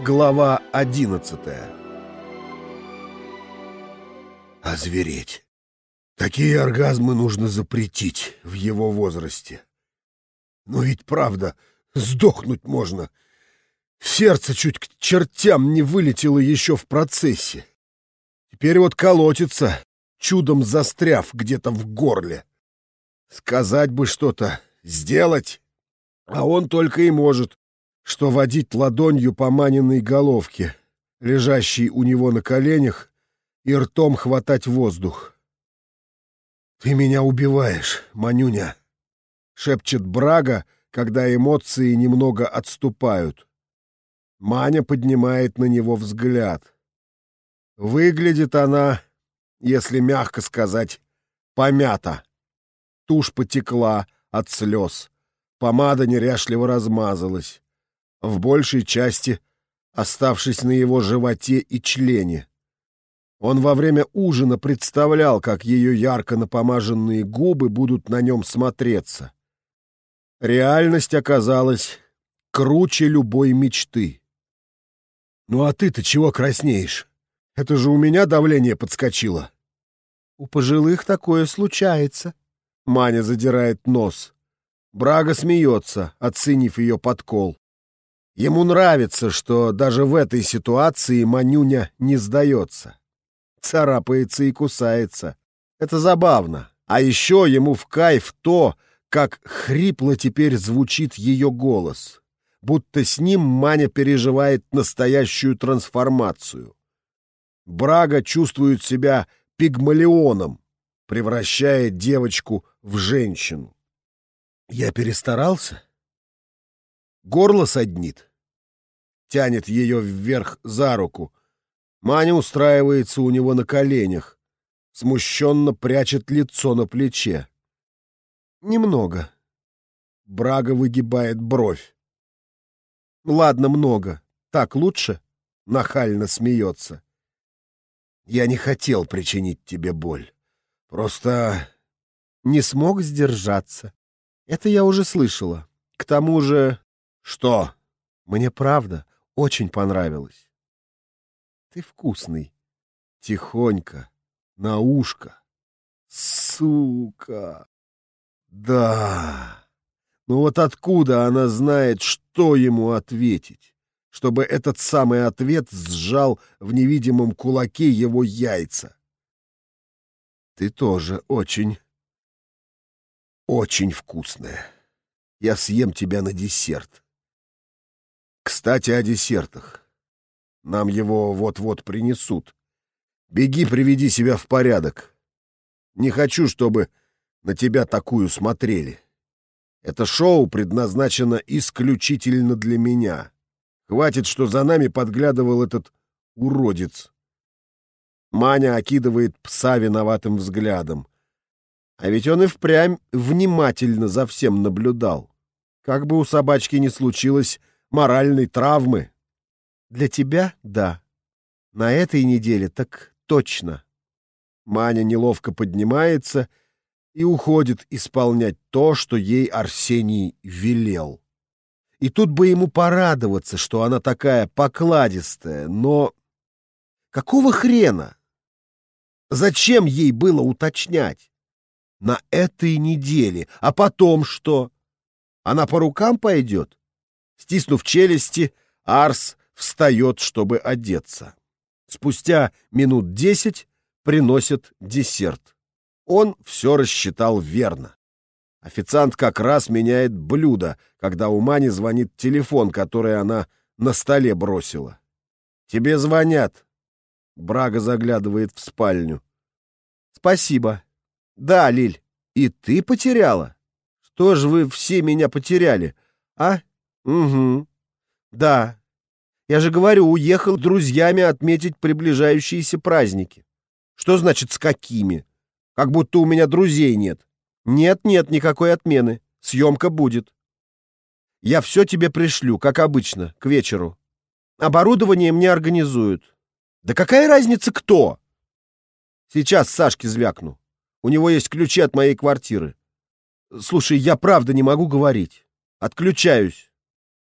Глава одиннадцатая Озвереть. Такие оргазмы нужно запретить в его возрасте. Но ведь правда, сдохнуть можно. Сердце чуть к чертям не вылетело еще в процессе. Теперь вот колотится, чудом застряв где-то в горле. Сказать бы что-то, сделать, а он только и может, что водить ладонью по маненной головке, лежащей у него на коленях, и ртом хватать воздух. «Ты меня убиваешь, Манюня!» — шепчет Брага, когда эмоции немного отступают. Маня поднимает на него взгляд. Выглядит она, если мягко сказать, помята. Тушь потекла от слез, помада неряшливо размазалась, в большей части оставшись на его животе и члене. Он во время ужина представлял, как ее ярко напомаженные губы будут на нем смотреться. Реальность оказалась круче любой мечты. «Ну а ты-то чего краснеешь? Это же у меня давление подскочило». «У пожилых такое случается», — Маня задирает нос. Брага смеется, оценив ее подкол. Ему нравится, что даже в этой ситуации Манюня не сдается царапается и кусается. Это забавно. А еще ему в кайф то, как хрипло теперь звучит ее голос. Будто с ним Маня переживает настоящую трансформацию. Брага чувствует себя пигмалионом, превращая девочку в женщину. Я перестарался? Горло саднит. Тянет ее вверх за руку, Маня устраивается у него на коленях, смущенно прячет лицо на плече. Немного. Брага выгибает бровь. Ладно, много. Так лучше? Нахально смеется. Я не хотел причинить тебе боль. Просто не смог сдержаться. Это я уже слышала. К тому же... Что? Мне правда очень понравилось. Ты вкусный. Тихонько, на ушко. Сука! Да! Ну вот откуда она знает, что ему ответить? Чтобы этот самый ответ сжал в невидимом кулаке его яйца. Ты тоже очень, очень вкусная. Я съем тебя на десерт. Кстати, о десертах. Нам его вот-вот принесут. Беги, приведи себя в порядок. Не хочу, чтобы на тебя такую смотрели. Это шоу предназначено исключительно для меня. Хватит, что за нами подглядывал этот уродец. Маня окидывает пса виноватым взглядом. А ведь он и впрямь внимательно за всем наблюдал. Как бы у собачки не случилось моральной травмы. Для тебя — да. На этой неделе так точно. Маня неловко поднимается и уходит исполнять то, что ей Арсений велел. И тут бы ему порадоваться, что она такая покладистая, но... Какого хрена? Зачем ей было уточнять? На этой неделе. А потом что? Она по рукам пойдет? Стиснув челюсти, Арс встает, чтобы одеться. Спустя минут десять приносят десерт. Он все рассчитал верно. Официант как раз меняет блюдо, когда у Мани звонит телефон, который она на столе бросила. «Тебе звонят». Брага заглядывает в спальню. «Спасибо». «Да, Лиль, и ты потеряла? Что ж вы все меня потеряли, а?» «Угу». «Да, я же говорю, уехал с друзьями отметить приближающиеся праздники. Что значит с какими? Как будто у меня друзей нет. Нет-нет, никакой отмены. Съемка будет. Я все тебе пришлю, как обычно, к вечеру. Оборудование мне организуют. Да какая разница кто? Сейчас Сашке звякну. У него есть ключи от моей квартиры. Слушай, я правда не могу говорить. Отключаюсь.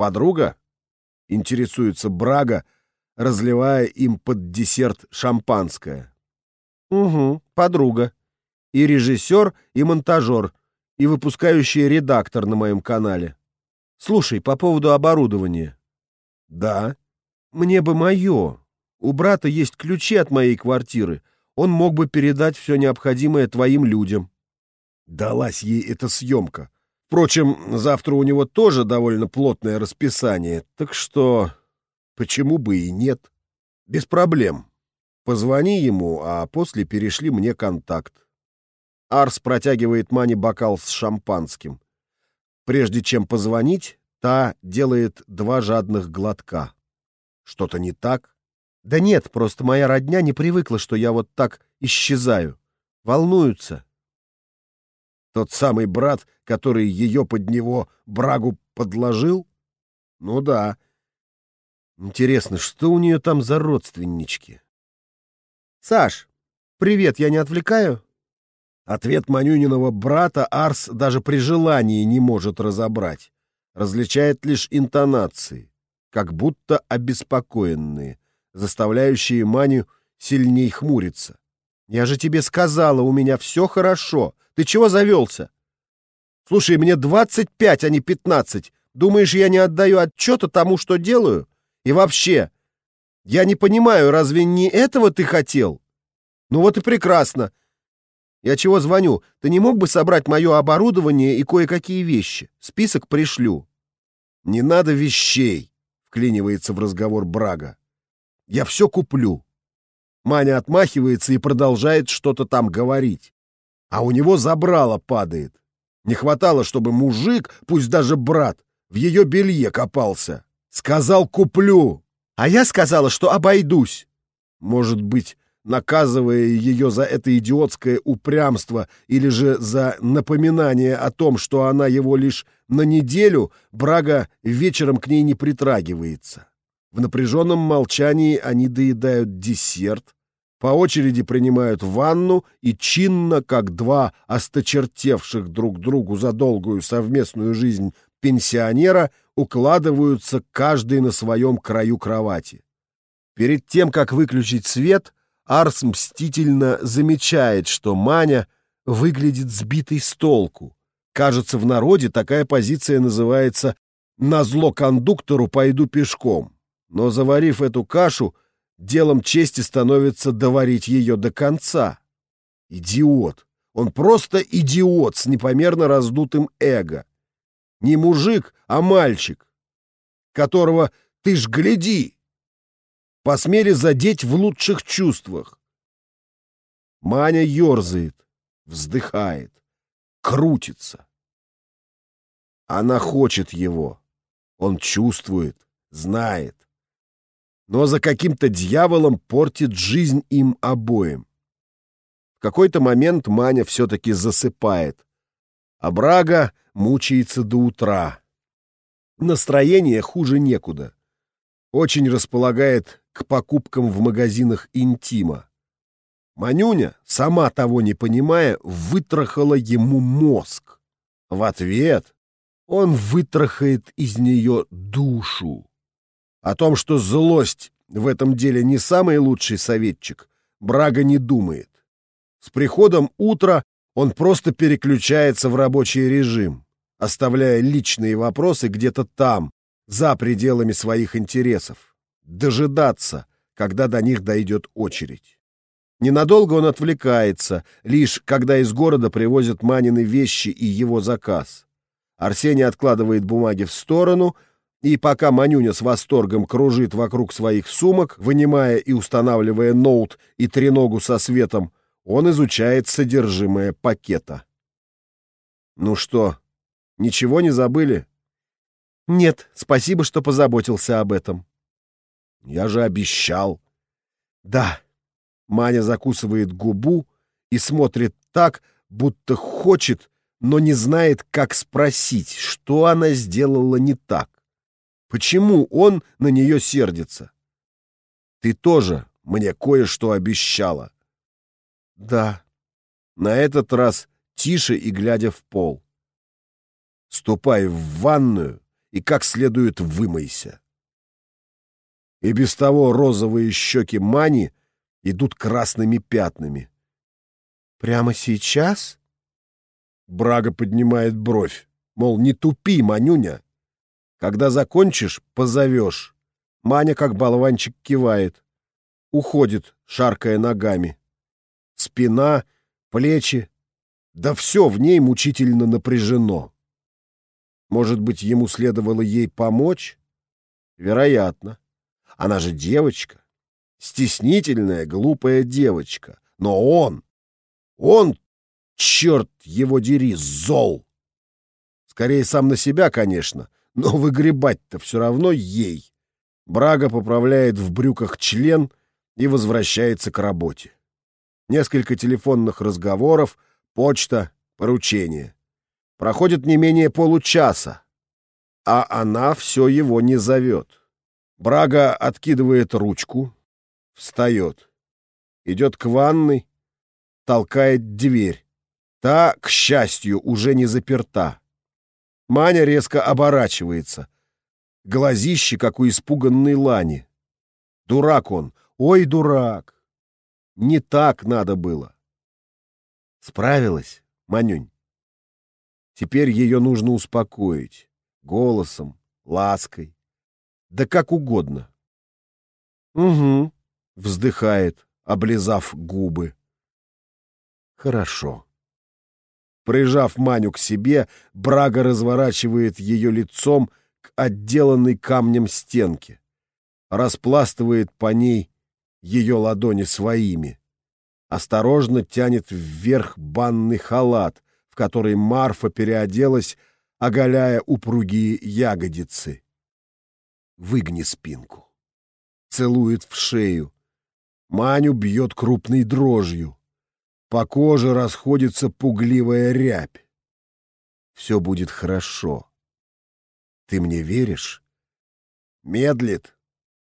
Подруга? Интересуется Брага, разливая им под десерт шампанское. Угу, подруга. И режиссер, и монтажер, и выпускающий редактор на моем канале. Слушай, по поводу оборудования. Да. Мне бы мое. У брата есть ключи от моей квартиры. Он мог бы передать все необходимое твоим людям. Далась ей эта съемка. Впрочем, завтра у него тоже довольно плотное расписание, так что почему бы и нет? Без проблем. Позвони ему, а после перешли мне контакт. Арс протягивает Мане бокал с шампанским. Прежде чем позвонить, та делает два жадных глотка. Что-то не так? Да нет, просто моя родня не привыкла, что я вот так исчезаю. Волнуются. Тот самый брат, который ее под него брагу подложил? Ну да. Интересно, что у нее там за родственнички? Саш, привет, я не отвлекаю? Ответ Манюниного брата Арс даже при желании не может разобрать. Различает лишь интонации, как будто обеспокоенные, заставляющие Маню сильней хмуриться. «Я же тебе сказала, у меня все хорошо. Ты чего завелся?» «Слушай, мне 25, а не 15. Думаешь, я не отдаю отчета тому, что делаю? И вообще, я не понимаю, разве не этого ты хотел? Ну вот и прекрасно. Я чего звоню? Ты не мог бы собрать мое оборудование и кое-какие вещи? Список пришлю». «Не надо вещей», — вклинивается в разговор Брага. «Я все куплю». Маня отмахивается и продолжает что-то там говорить. А у него забрало падает. Не хватало, чтобы мужик, пусть даже брат, в ее белье копался. Сказал «куплю». А я сказала, что обойдусь. Может быть, наказывая ее за это идиотское упрямство или же за напоминание о том, что она его лишь на неделю, Брага вечером к ней не притрагивается. В напряженном молчании они доедают десерт, по очереди принимают ванну и чинно, как два осточертевших друг другу за долгую совместную жизнь пенсионера, укладываются каждый на своем краю кровати. Перед тем, как выключить свет, Арс мстительно замечает, что Маня выглядит сбитой с толку. Кажется, в народе такая позиция называется «на зло кондуктору пойду пешком». Но заварив эту кашу, делом чести становится доварить ее до конца. Идиот. Он просто идиот с непомерно раздутым эго. Не мужик, а мальчик, которого ты ж гляди, посмели задеть в лучших чувствах. Маня ерзает, вздыхает, крутится. Она хочет его. Он чувствует, знает. Но за каким-то дьяволом портит жизнь им обоим. В какой-то момент Маня все-таки засыпает, а Брага мучается до утра. Настроение хуже некуда. Очень располагает к покупкам в магазинах интима. Манюня, сама того не понимая, вытрахала ему мозг. В ответ он вытрахает из нее душу. О том, что злость в этом деле не самый лучший советчик, Брага не думает. С приходом утра он просто переключается в рабочий режим, оставляя личные вопросы где-то там, за пределами своих интересов дожидаться, когда до них дойдет очередь. Ненадолго он отвлекается, лишь когда из города привозят Манины вещи и его заказ. Арсений откладывает бумаги в сторону, и пока Манюня с восторгом кружит вокруг своих сумок, вынимая и устанавливая ноут и треногу со светом, он изучает содержимое пакета. «Ну что, ничего не забыли?» «Нет, спасибо, что позаботился об этом», я же обещал. Да. Маня закусывает губу и смотрит так, будто хочет, но не знает, как спросить, что она сделала не так. Почему он на нее сердится? Ты тоже мне кое-что обещала. Да. На этот раз тише и глядя в пол. Ступай в ванную и как следует вымойся. И без того розовые щеки Мани идут красными пятнами. «Прямо сейчас?» Брага поднимает бровь, мол, не тупи, Манюня. Когда закончишь, позовешь. Маня, как болванчик, кивает. Уходит, шаркая ногами. Спина, плечи, да все в ней мучительно напряжено. Может быть, ему следовало ей помочь? Вероятно. Она же девочка. Стеснительная, глупая девочка. Но он, он, черт его дери, зол. Скорее сам на себя, конечно, но выгребать-то все равно ей. Брага поправляет в брюках член и возвращается к работе. Несколько телефонных разговоров, почта, поручение. Проходит не менее получаса, а она все его не зовет. Брага откидывает ручку, встает, идет к ванной, толкает дверь. Та, к счастью, уже не заперта. Маня резко оборачивается. Глазище, как у испуганной лани. Дурак он, ой, дурак. Не так надо было. Справилась, Манюнь. Теперь ее нужно успокоить. Голосом, лаской. Да как угодно. Угу, вздыхает, облизав губы. Хорошо. Прижав Маню к себе, Брага разворачивает ее лицом к отделанной камнем стенке, распластывает по ней ее ладони своими, осторожно тянет вверх банный халат, в который Марфа переоделась, оголяя упругие ягодицы. Выгни спинку. Целует в шею. Маню бьет крупной дрожью. По коже расходится пугливая рябь. Все будет хорошо. Ты мне веришь? Медлит,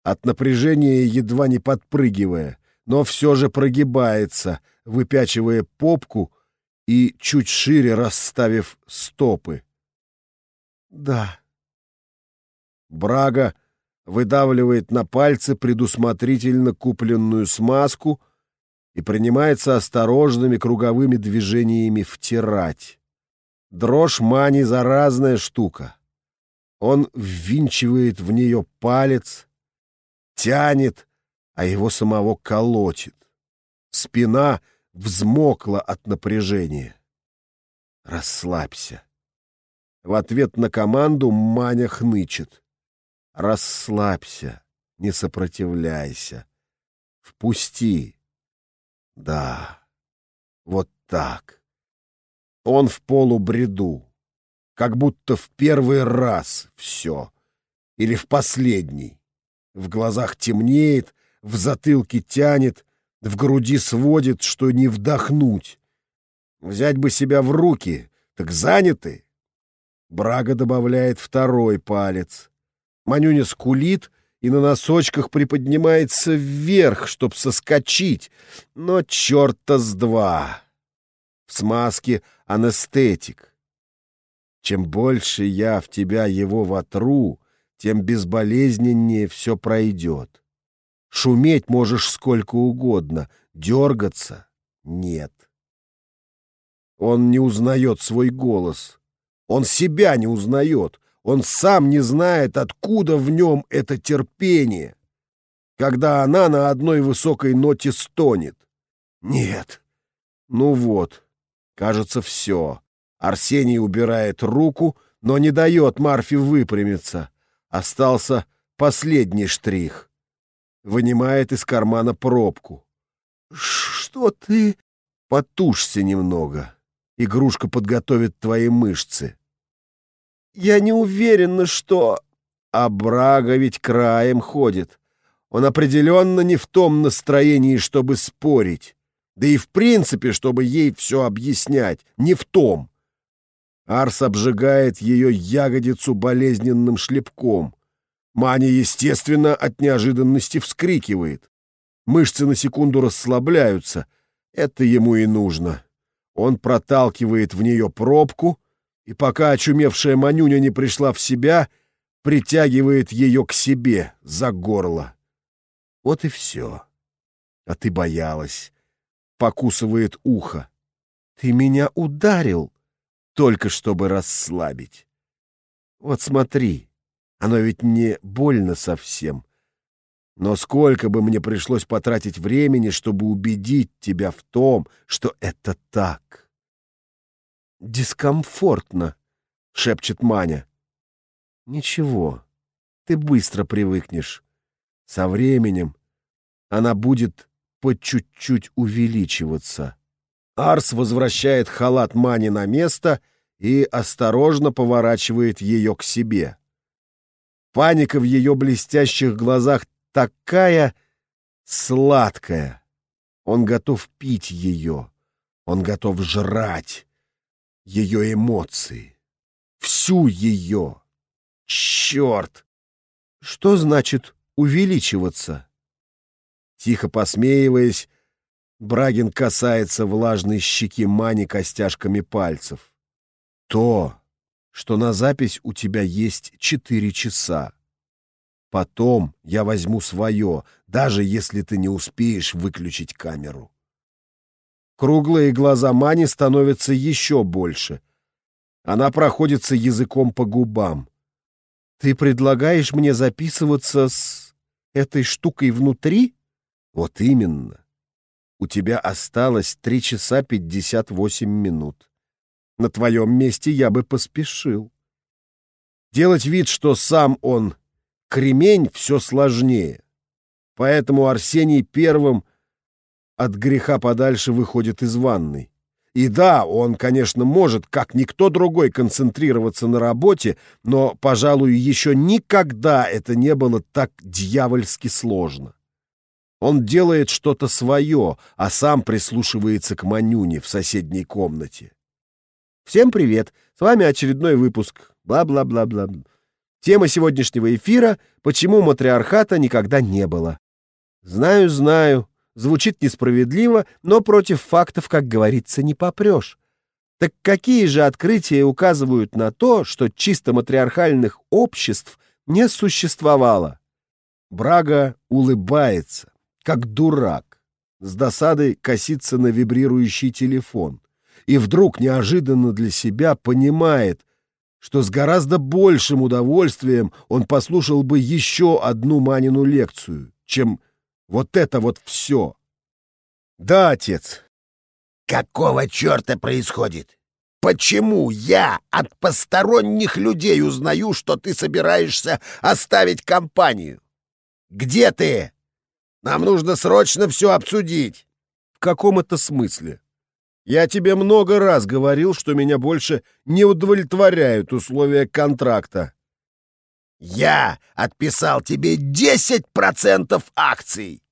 от напряжения едва не подпрыгивая, но все же прогибается, выпячивая попку и чуть шире расставив стопы. Да. Брага выдавливает на пальцы предусмотрительно купленную смазку и принимается осторожными круговыми движениями втирать. Дрожь Мани — заразная штука. Он ввинчивает в нее палец, тянет, а его самого колотит. Спина взмокла от напряжения. «Расслабься». В ответ на команду Маня хнычет. «Расслабься, не сопротивляйся. Впусти». Да, вот так. Он в полубреду, как будто в первый раз все, или в последний. В глазах темнеет, в затылке тянет, в груди сводит, что не вдохнуть. Взять бы себя в руки, так заняты. Брага добавляет второй палец. Манюня скулит и на носочках приподнимается вверх, чтоб соскочить, но черта с два. В смазке анестетик. Чем больше я в тебя его вотру, тем безболезненнее все пройдет. Шуметь можешь сколько угодно, дергаться — нет. Он не узнает свой голос. Он себя не узнает. Он сам не знает, откуда в нем это терпение, когда она на одной высокой ноте стонет. Нет. Ну вот, кажется, все. Арсений убирает руку, но не дает Марфе выпрямиться. Остался последний штрих. Вынимает из кармана пробку. «Что ты...» «Потушься немного. Игрушка подготовит твои мышцы». «Я не уверена, что...» А Брага ведь краем ходит. Он определенно не в том настроении, чтобы спорить. Да и в принципе, чтобы ей все объяснять. Не в том. Арс обжигает ее ягодицу болезненным шлепком. Маня, естественно, от неожиданности вскрикивает. Мышцы на секунду расслабляются. Это ему и нужно. Он проталкивает в нее пробку, и пока очумевшая Манюня не пришла в себя, притягивает ее к себе за горло. Вот и все. А ты боялась. Покусывает ухо. Ты меня ударил, только чтобы расслабить. Вот смотри, оно ведь не больно совсем. Но сколько бы мне пришлось потратить времени, чтобы убедить тебя в том, что это так. Дискомфортно, шепчет Маня. Ничего, ты быстро привыкнешь. Со временем она будет по чуть-чуть увеличиваться. Арс возвращает халат Мани на место и осторожно поворачивает ее к себе. Паника в ее блестящих глазах такая сладкая. Он готов пить ее, он готов жрать ее эмоции, всю ее. Черт! Что значит увеличиваться? Тихо посмеиваясь, Брагин касается влажной щеки Мани костяшками пальцев. То, что на запись у тебя есть четыре часа. Потом я возьму свое, даже если ты не успеешь выключить камеру. Круглые глаза Мани становятся еще больше. Она проходится языком по губам. Ты предлагаешь мне записываться с этой штукой внутри? Вот именно. У тебя осталось три часа пятьдесят восемь минут. На твоем месте я бы поспешил. Делать вид, что сам он кремень, все сложнее. Поэтому Арсений первым от греха подальше выходит из ванной. И да, он, конечно, может, как никто другой, концентрироваться на работе, но, пожалуй, еще никогда это не было так дьявольски сложно. Он делает что-то свое, а сам прислушивается к Манюне в соседней комнате. Всем привет! С вами очередной выпуск. Бла-бла-бла-бла. Тема сегодняшнего эфира — почему матриархата никогда не было. Знаю, знаю, звучит несправедливо, но против фактов, как говорится, не попрешь. Так какие же открытия указывают на то, что чисто матриархальных обществ не существовало? Брага улыбается, как дурак, с досадой косится на вибрирующий телефон и вдруг неожиданно для себя понимает, что с гораздо большим удовольствием он послушал бы еще одну Манину лекцию, чем вот это вот все. Да, отец. Какого черта происходит? Почему я от посторонних людей узнаю, что ты собираешься оставить компанию? Где ты? Нам нужно срочно все обсудить. В каком это смысле? Я тебе много раз говорил, что меня больше не удовлетворяют условия контракта. Я отписал тебе 10% акций.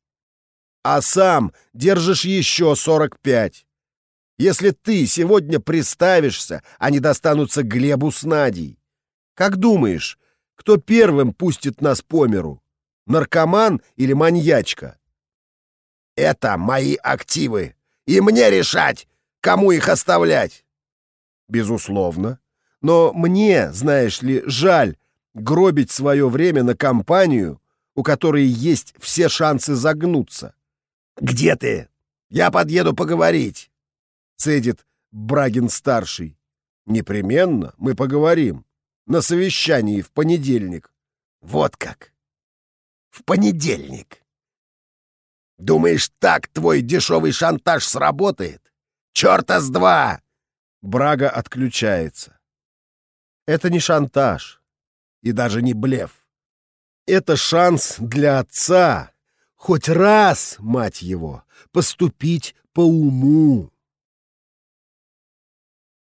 А сам держишь еще 45. Если ты сегодня приставишься, они достанутся Глебу с Надей. Как думаешь, кто первым пустит нас по миру? Наркоман или маньячка? Это мои активы, и мне решать, кому их оставлять. Безусловно. Но мне, знаешь ли, жаль гробить свое время на компанию, у которой есть все шансы загнуться. «Где ты? Я подъеду поговорить», — цедит Брагин-старший. «Непременно мы поговорим. На совещании в понедельник». «Вот как? В понедельник? Думаешь, так твой дешевый шантаж сработает? Черта с два!» Брага отключается. Это не шантаж и даже не блеф. Это шанс для отца хоть раз, мать его, поступить по уму.